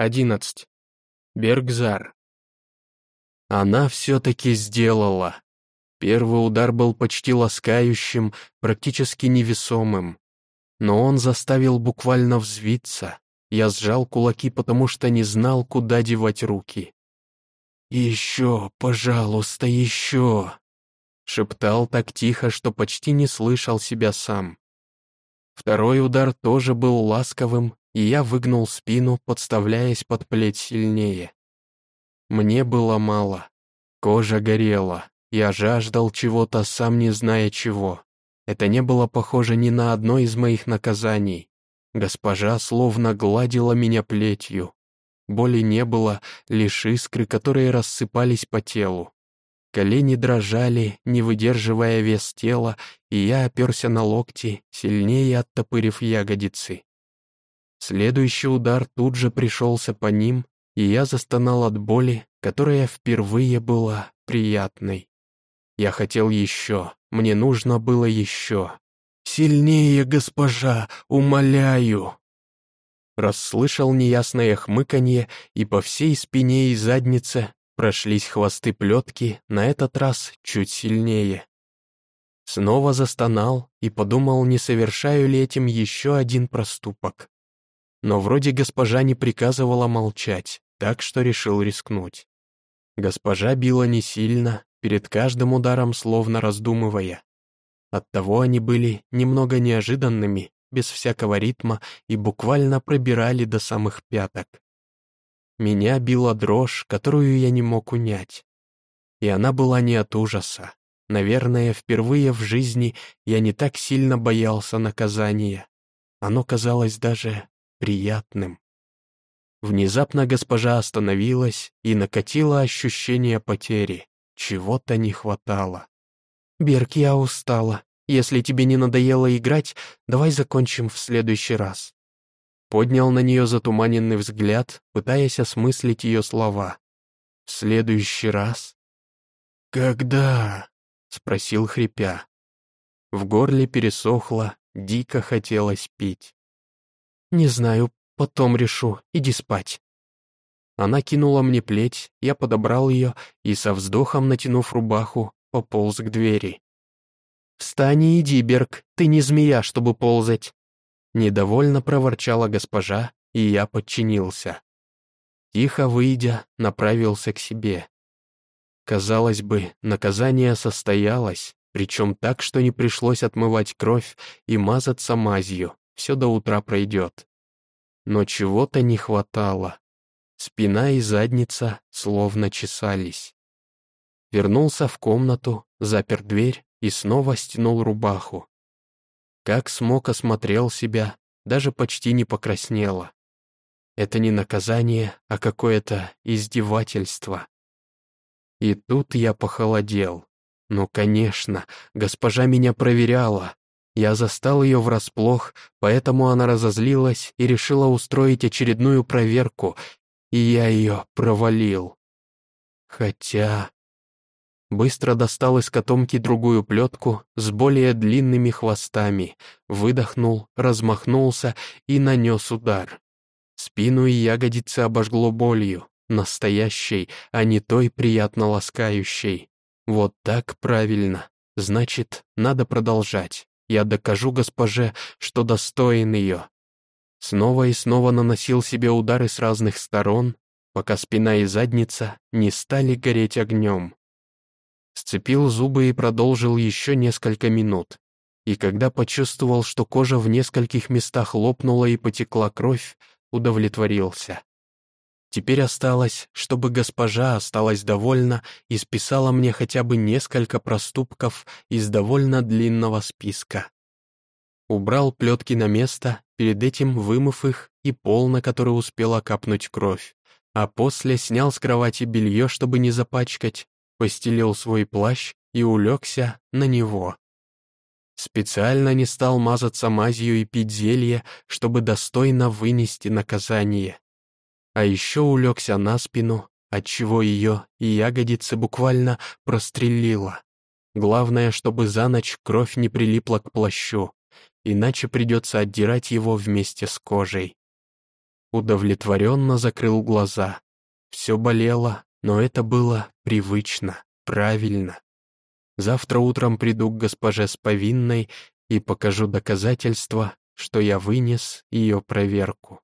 11. Бергзар. Она все-таки сделала. Первый удар был почти ласкающим, практически невесомым. Но он заставил буквально взвиться. Я сжал кулаки, потому что не знал, куда девать руки. «Еще, пожалуйста, еще!» Шептал так тихо, что почти не слышал себя сам. Второй удар тоже был ласковым, и я выгнул спину, подставляясь под плеть сильнее. Мне было мало. Кожа горела. Я жаждал чего-то, сам не зная чего. Это не было похоже ни на одно из моих наказаний. Госпожа словно гладила меня плетью. Боли не было, лишь искры, которые рассыпались по телу. Колени дрожали, не выдерживая вес тела, и я оперся на локти, сильнее оттопырив ягодицы. Следующий удар тут же пришелся по ним, и я застонал от боли, которая впервые была приятной. Я хотел еще, мне нужно было еще. «Сильнее, госпожа, умоляю!» Расслышал неясное хмыканье, и по всей спине и заднице прошлись хвосты плетки, на этот раз чуть сильнее. Снова застонал и подумал, не совершаю ли этим еще один проступок. Но вроде госпожа не приказывала молчать, так что решил рискнуть. Госпожа била не сильно, перед каждым ударом словно раздумывая. Оттого они были немного неожиданными, без всякого ритма и буквально пробирали до самых пяток. Меня била дрожь, которую я не мог унять. И она была не от ужаса. Наверное, впервые в жизни я не так сильно боялся наказания. Оно казалось даже приятным. Внезапно госпожа остановилась и накатила ощущение потери. Чего-то не хватало. «Берг, я устала. Если тебе не надоело играть, давай закончим в следующий раз». Поднял на нее затуманенный взгляд, пытаясь осмыслить ее слова. «В следующий раз?» «Когда?» — спросил хрипя. В горле пересохло, дико хотелось пить. «Не знаю, потом решу, иди спать». Она кинула мне плеть, я подобрал ее и со вздохом, натянув рубаху, пополз к двери. «Встань и иди, Берг, ты не змея, чтобы ползать!» Недовольно проворчала госпожа, и я подчинился. Тихо выйдя, направился к себе. Казалось бы, наказание состоялось, причем так, что не пришлось отмывать кровь и мазаться мазью, все до утра пройдет. Но чего-то не хватало. Спина и задница словно чесались. Вернулся в комнату, запер дверь и снова стянул рубаху. Как смог осмотрел себя, даже почти не покраснело. Это не наказание, а какое-то издевательство. И тут я похолодел. Ну, конечно, госпожа меня проверяла, я застал ее врасплох, поэтому она разозлилась и решила устроить очередную проверку, и я ее провалил. Хотя... Быстро достал из котомки другую плетку с более длинными хвостами, выдохнул, размахнулся и нанес удар. Спину и ягодицы обожгло болью, настоящей, а не той приятно ласкающей. Вот так правильно. Значит, надо продолжать. Я докажу госпоже, что достоин ее. Снова и снова наносил себе удары с разных сторон, пока спина и задница не стали гореть огнем. Сцепил зубы и продолжил еще несколько минут. И когда почувствовал, что кожа в нескольких местах лопнула и потекла кровь, удовлетворился. Теперь осталось, чтобы госпожа осталась довольна и списала мне хотя бы несколько проступков из довольно длинного списка. Убрал плетки на место, перед этим вымыв их и пол, на который успела капнуть кровь, а после снял с кровати белье, чтобы не запачкать, постелил свой плащ и улегся на него. Специально не стал мазаться мазью и пить зелье, чтобы достойно вынести наказание а еще улегся на спину, отчего ее ягодицы буквально прострелило. Главное, чтобы за ночь кровь не прилипла к плащу, иначе придется отдирать его вместе с кожей. Удовлетворенно закрыл глаза. Все болело, но это было привычно, правильно. Завтра утром приду к госпоже с повинной и покажу доказательства, что я вынес ее проверку.